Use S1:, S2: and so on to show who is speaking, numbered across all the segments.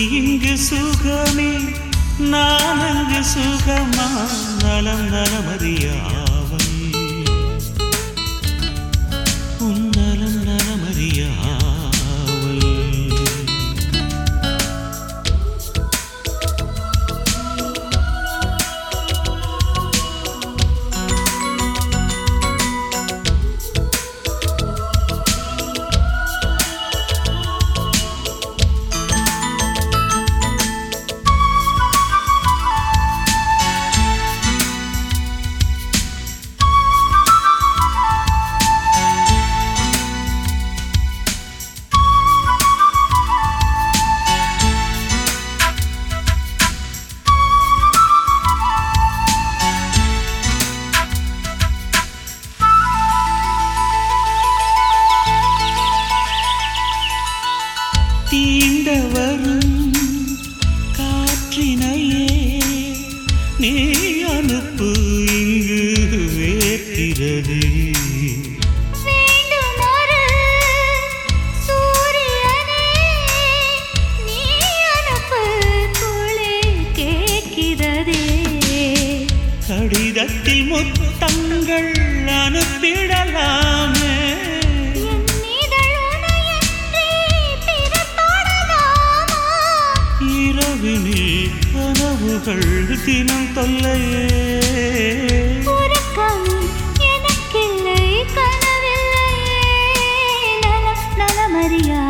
S1: இங்கு சுகமே நான்
S2: அங்கு சுகமா நலம் நலமறியா? தீண்டவரும் காற்றினையே நீ அனுப்பு இங்கு வேர்க்கிறது கடிதத்தில் முத்தங்கள் விழி கனவுகள் தினம் தொல்லையே. மரியா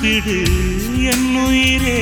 S2: காத்திடு என் உயிரே.